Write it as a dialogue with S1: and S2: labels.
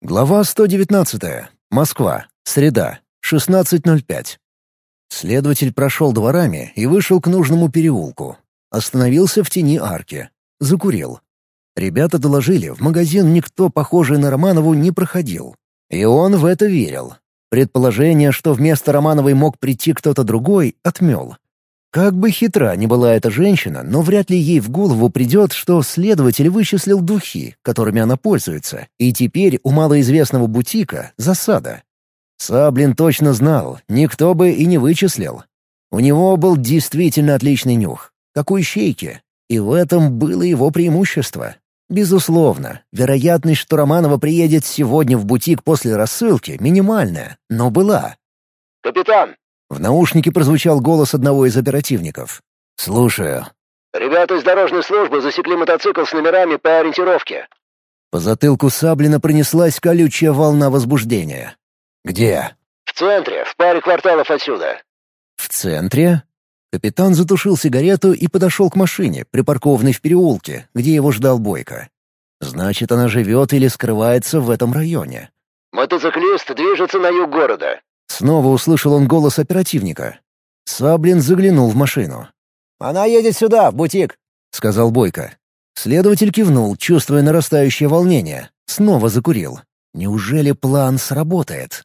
S1: Глава 119. Москва. Среда. 16.05. Следователь прошел дворами и вышел к нужному переулку. Остановился в тени арки. Закурил. Ребята доложили, в магазин никто, похожий на Романову, не проходил. И он в это верил. Предположение, что вместо Романовой мог прийти кто-то другой, отмел. Как бы хитра ни была эта женщина, но вряд ли ей в голову придет, что следователь вычислил духи, которыми она пользуется, и теперь у малоизвестного бутика засада. Саблин точно знал, никто бы и не вычислил. У него был действительно отличный нюх, как у ищейки, и в этом было его преимущество. Безусловно, вероятность, что Романова приедет сегодня в бутик после рассылки, минимальная, но была.
S2: «Капитан,
S1: в наушнике прозвучал голос одного из оперативников. «Слушаю».
S2: «Ребята из дорожной службы засекли мотоцикл с номерами по ориентировке».
S1: По затылку Саблина пронеслась колючая волна возбуждения. «Где?»
S2: «В центре, в паре кварталов отсюда».
S1: «В центре?» Капитан затушил сигарету и подошел к машине, припаркованной в переулке, где его ждал Бойко. «Значит, она живет или скрывается в этом районе».
S2: «Мотоциклист движется на юг города.
S1: Снова услышал он голос оперативника. Саблин заглянул в машину.
S3: «Она едет сюда, в бутик», —
S1: сказал Бойко. Следователь кивнул, чувствуя нарастающее волнение. Снова закурил. Неужели план сработает?